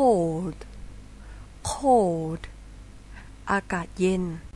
cold cold อากาศเย็น